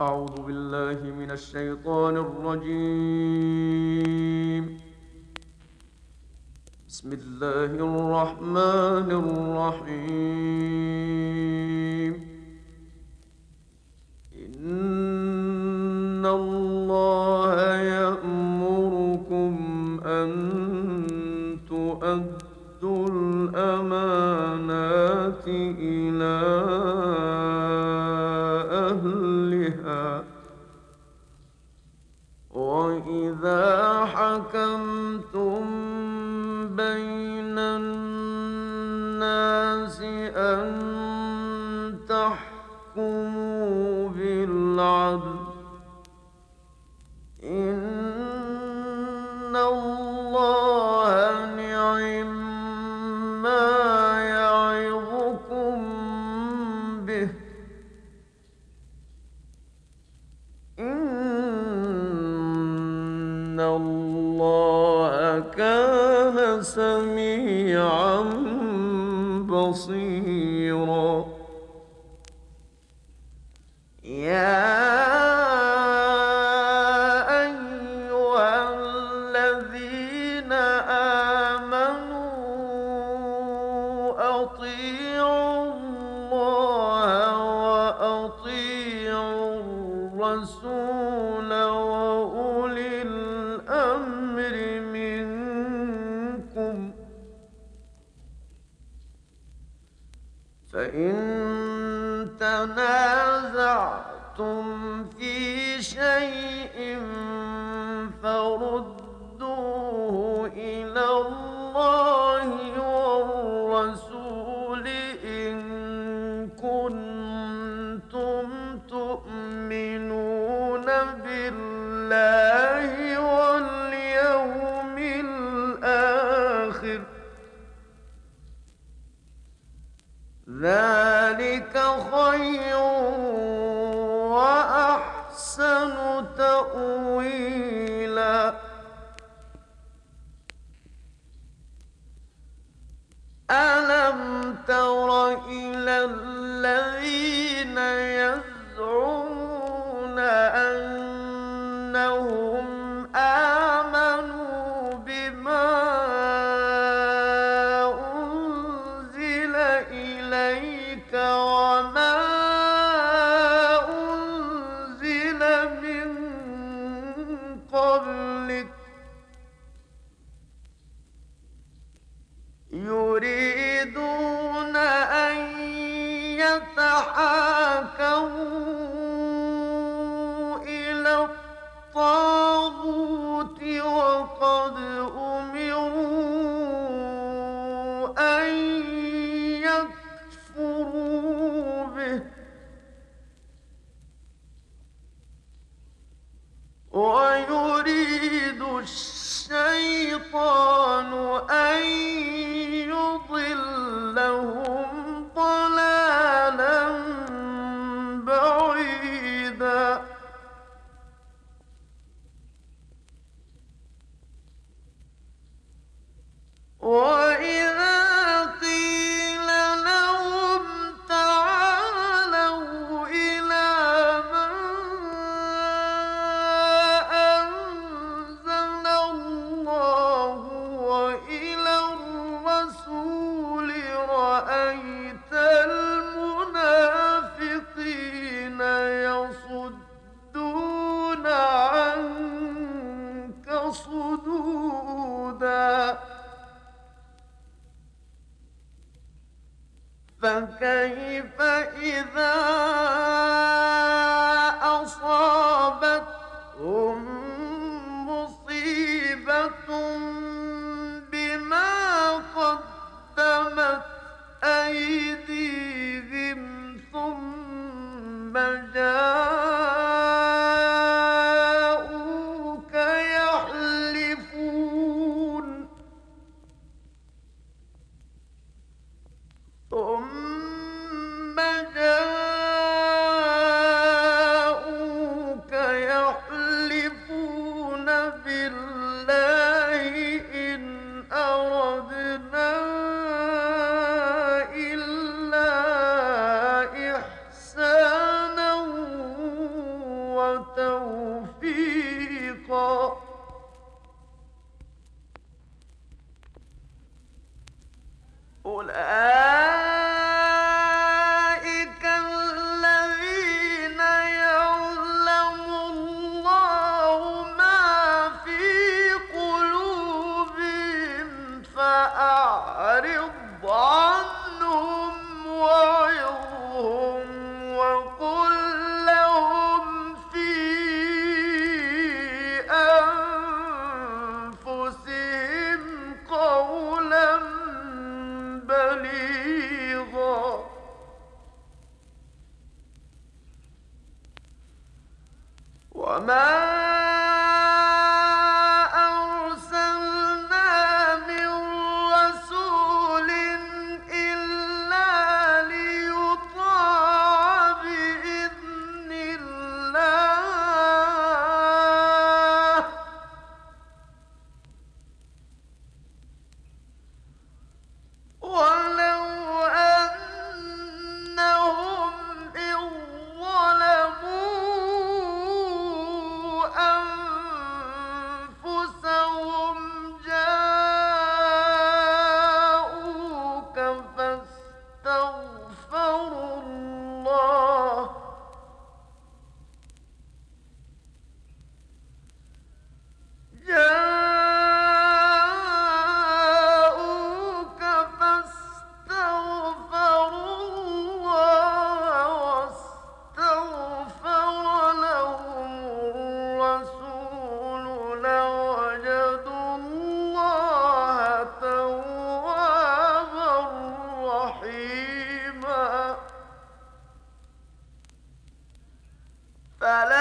أعوذ بالله من الشيطان الرجيم. بسم الله الرحمن الرحيم. إن الله يأمركم أن تؤدوا أن تحكموا بالعدل. إن الله نعم ما يعظكم به. إن الله كان سميعا بصيرا. فإن تنازعتم Oh, mm. وما فلا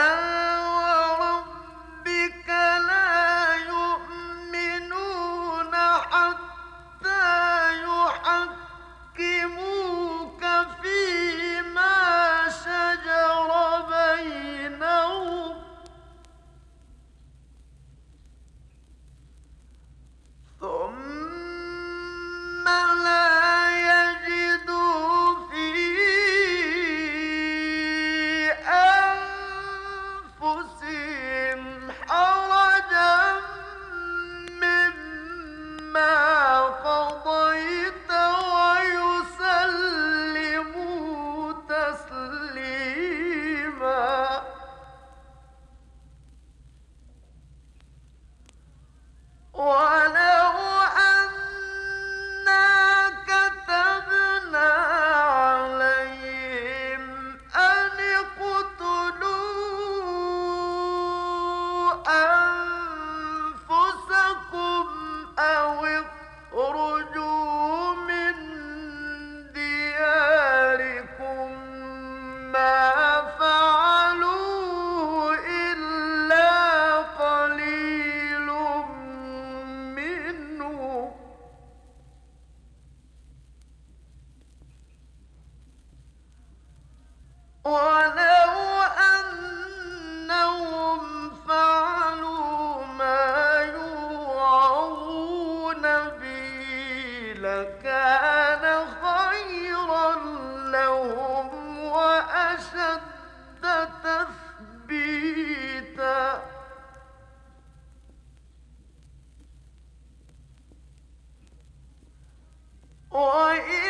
لكان خيرا لهم وأشد تثبيتا. وإذا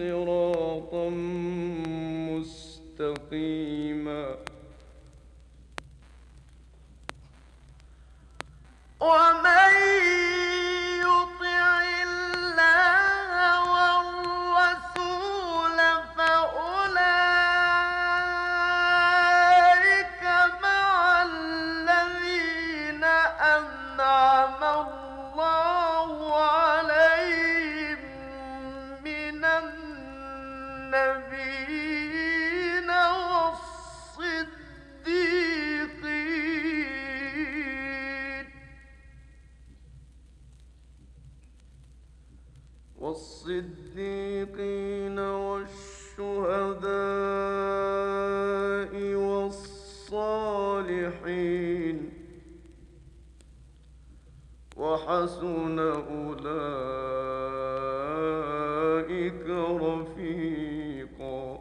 صراطا والصديقين والشهداء والصالحين وحسن أولئك رفيقا.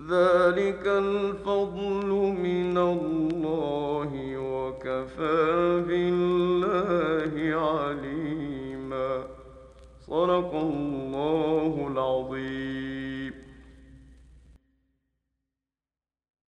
ذلك الفضل من الله وكفى بالله عليما صدق الله العظيم.